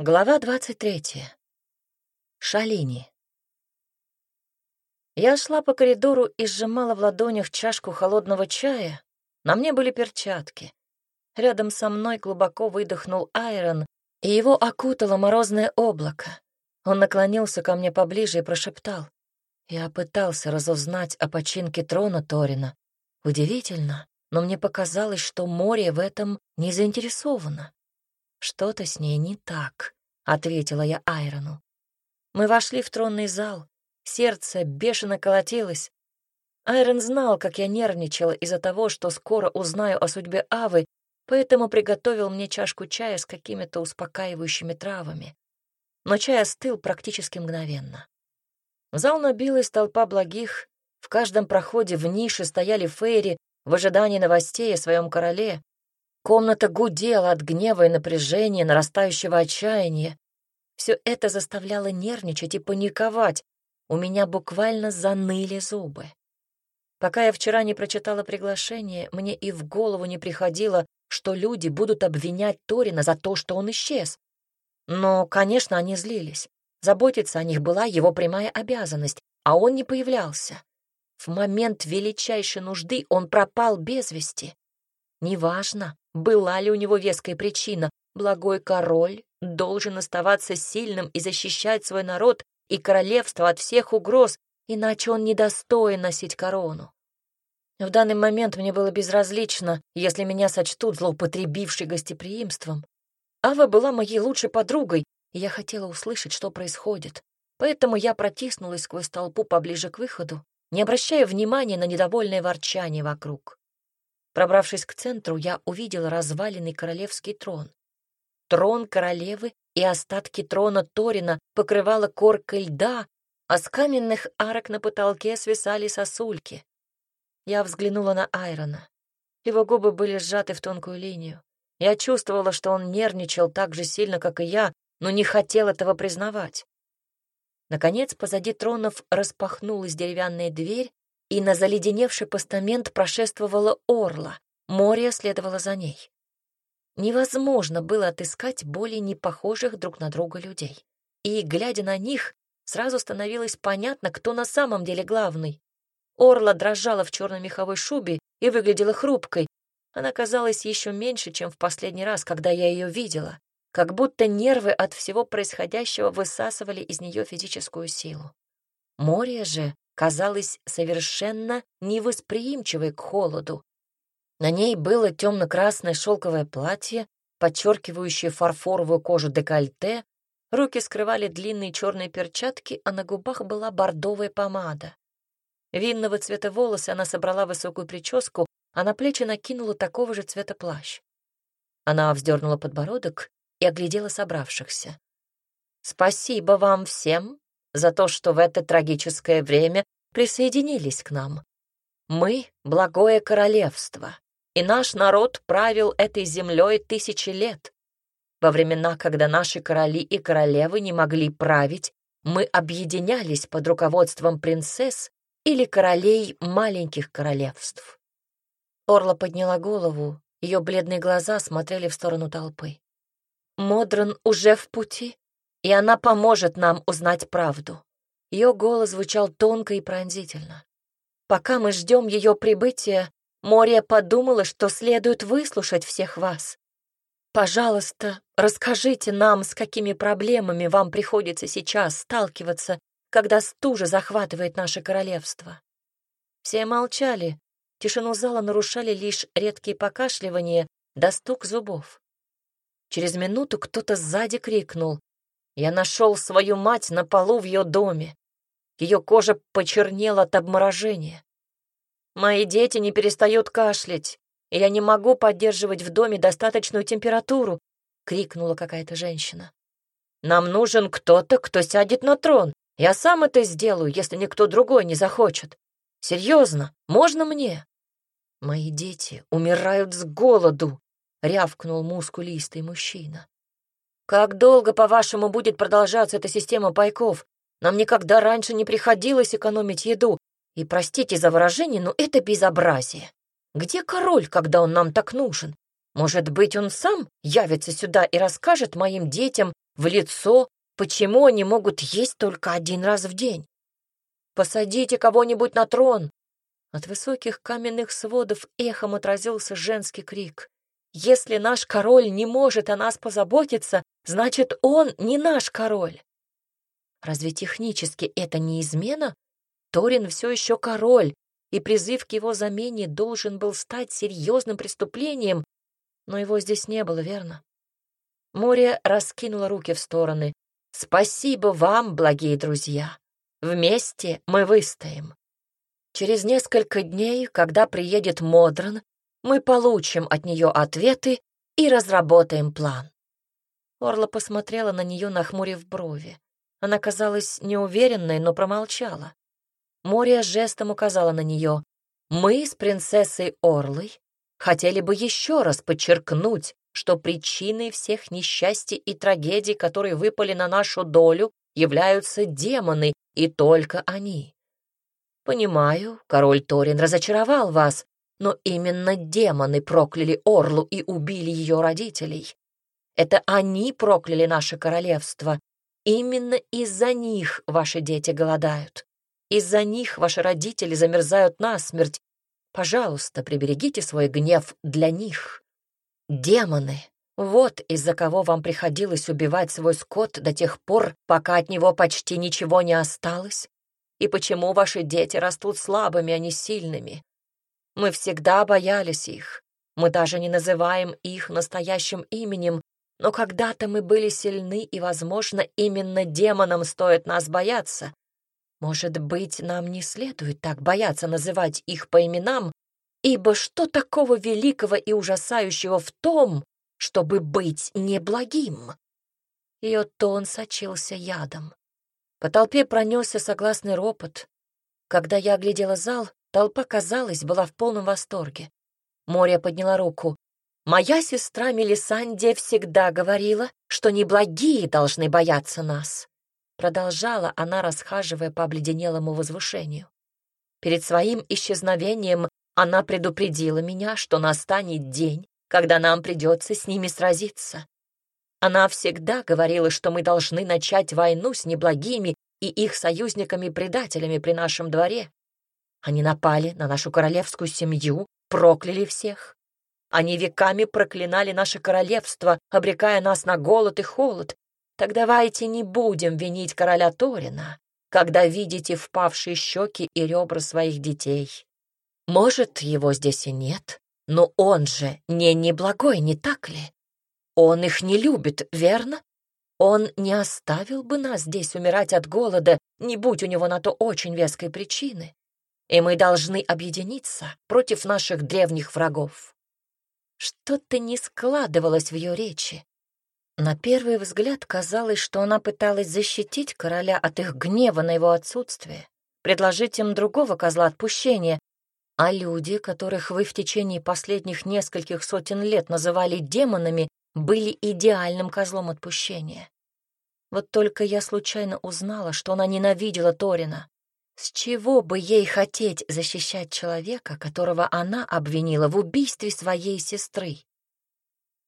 Глава 23. Шалини. Я шла по коридору и сжимала в ладонях чашку холодного чая. На мне были перчатки. Рядом со мной глубоко выдохнул Айрон, и его окутало морозное облако. Он наклонился ко мне поближе и прошептал. Я пытался разузнать о починке трона Торина. Удивительно, но мне показалось, что море в этом не заинтересовано. «Что-то с ней не так», — ответила я Айрону. Мы вошли в тронный зал. Сердце бешено колотилось. Айрон знал, как я нервничала из-за того, что скоро узнаю о судьбе Авы, поэтому приготовил мне чашку чая с какими-то успокаивающими травами. Но чай остыл практически мгновенно. Зал набилась толпа благих, в каждом проходе в нише стояли фейри в ожидании новостей о своем короле, Комната гудела от гнева и напряжения, нарастающего отчаяния. Все это заставляло нервничать и паниковать. У меня буквально заныли зубы. Пока я вчера не прочитала приглашение, мне и в голову не приходило, что люди будут обвинять Торина за то, что он исчез. Но, конечно, они злились. Заботиться о них была его прямая обязанность, а он не появлялся. В момент величайшей нужды он пропал без вести. Неважно, была ли у него веская причина, благой король должен оставаться сильным и защищать свой народ и королевство от всех угроз, иначе он недостоин носить корону. В данный момент мне было безразлично, если меня сочтут злоупотребившей гостеприимством. Ава была моей лучшей подругой, и я хотела услышать, что происходит. Поэтому я протиснулась сквозь толпу поближе к выходу, не обращая внимания на недовольное ворчание вокруг. Пробравшись к центру, я увидела разваленный королевский трон. Трон королевы и остатки трона Торина покрывала корка льда, а с каменных арок на потолке свисали сосульки. Я взглянула на Айрона. Его губы были сжаты в тонкую линию. Я чувствовала, что он нервничал так же сильно, как и я, но не хотел этого признавать. Наконец, позади тронов распахнулась деревянная дверь, и на заледеневший постамент прошествовала орла, море следовало за ней. Невозможно было отыскать более непохожих друг на друга людей. И, глядя на них, сразу становилось понятно, кто на самом деле главный. Орла дрожала в черной меховой шубе и выглядела хрупкой. Она казалась еще меньше, чем в последний раз, когда я ее видела, как будто нервы от всего происходящего высасывали из нее физическую силу. Море же казалась совершенно невосприимчивой к холоду. На ней было темно-красное шелковое платье, подчеркивающее фарфоровую кожу декольте, руки скрывали длинные черные перчатки, а на губах была бордовая помада. Винного цвета волосы она собрала высокую прическу, а на плечи накинула такого же цвета плащ. Она вздернула подбородок и оглядела собравшихся. «Спасибо вам всем за то, что в это трагическое время присоединились к нам. Мы — благое королевство, и наш народ правил этой землей тысячи лет. Во времена, когда наши короли и королевы не могли править, мы объединялись под руководством принцесс или королей маленьких королевств. Орла подняла голову, ее бледные глаза смотрели в сторону толпы. Модрон уже в пути, и она поможет нам узнать правду. Ее голос звучал тонко и пронзительно. Пока мы ждем ее прибытия, Мория подумала, что следует выслушать всех вас. Пожалуйста, расскажите нам, с какими проблемами вам приходится сейчас сталкиваться, когда стужа захватывает наше королевство. Все молчали. Тишину зала нарушали лишь редкие покашливания да стук зубов. Через минуту кто-то сзади крикнул. Я нашел свою мать на полу в ее доме. Ее кожа почернела от обморожения. Мои дети не перестают кашлять, и я не могу поддерживать в доме достаточную температуру, крикнула какая-то женщина. Нам нужен кто-то, кто сядет на трон. Я сам это сделаю, если никто другой не захочет. Серьезно, можно мне? Мои дети умирают с голоду, рявкнул мускулистый мужчина. Как долго, по-вашему, будет продолжаться эта система пайков? Нам никогда раньше не приходилось экономить еду. И простите за выражение, но это безобразие. Где король, когда он нам так нужен? Может быть, он сам явится сюда и расскажет моим детям, в лицо, почему они могут есть только один раз в день. «Посадите кого-нибудь на трон!» От высоких каменных сводов эхом отразился женский крик. «Если наш король не может о нас позаботиться, значит, он не наш король!» Разве технически это не измена? Торин все еще король, и призыв к его замене должен был стать серьезным преступлением, но его здесь не было, верно? Море раскинуло руки в стороны. «Спасибо вам, благие друзья! Вместе мы выстоим. Через несколько дней, когда приедет Модрон, мы получим от нее ответы и разработаем план». Орла посмотрела на нее, нахмурив брови. Она казалась неуверенной, но промолчала. Мория жестом указала на нее. «Мы с принцессой Орлой хотели бы еще раз подчеркнуть, что причиной всех несчастий и трагедий, которые выпали на нашу долю, являются демоны, и только они. Понимаю, король Торин разочаровал вас, но именно демоны прокляли Орлу и убили ее родителей. Это они прокляли наше королевство. Именно из-за них ваши дети голодают. Из-за них ваши родители замерзают насмерть. Пожалуйста, приберегите свой гнев для них. Демоны. Вот из-за кого вам приходилось убивать свой скот до тех пор, пока от него почти ничего не осталось. И почему ваши дети растут слабыми, а не сильными. Мы всегда боялись их. Мы даже не называем их настоящим именем, но когда-то мы были сильны, и, возможно, именно демонам стоит нас бояться, может быть, нам не следует так бояться называть их по именам, ибо что такого великого и ужасающего в том, чтобы быть неблагим? Ее тон сочился ядом. По толпе пронесся согласный ропот. Когда я оглядела зал, толпа, казалось, была в полном восторге. Моря подняла руку. «Моя сестра Мелисандия всегда говорила, что неблагие должны бояться нас. Продолжала она, расхаживая по обледенелому возвышению. Перед своим исчезновением она предупредила меня, что настанет день, когда нам придется с ними сразиться. Она всегда говорила, что мы должны начать войну с неблагими и их союзниками-предателями при нашем дворе. Они напали на нашу королевскую семью, прокляли всех. Они веками проклинали наше королевство, обрекая нас на голод и холод, так давайте не будем винить короля Торина, когда видите впавшие щеки и ребра своих детей. Может, его здесь и нет, но он же не неблагой, не так ли? Он их не любит, верно? Он не оставил бы нас здесь умирать от голода, не будь у него на то очень веской причины. И мы должны объединиться против наших древних врагов. Что-то не складывалось в ее речи. На первый взгляд казалось, что она пыталась защитить короля от их гнева на его отсутствие, предложить им другого козла отпущения, а люди, которых вы в течение последних нескольких сотен лет называли демонами, были идеальным козлом отпущения. Вот только я случайно узнала, что она ненавидела Торина. С чего бы ей хотеть защищать человека, которого она обвинила в убийстве своей сестры?